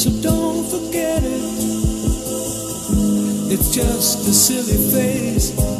so don't forget it. It's just a silly face.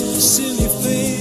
Deus que se me fez.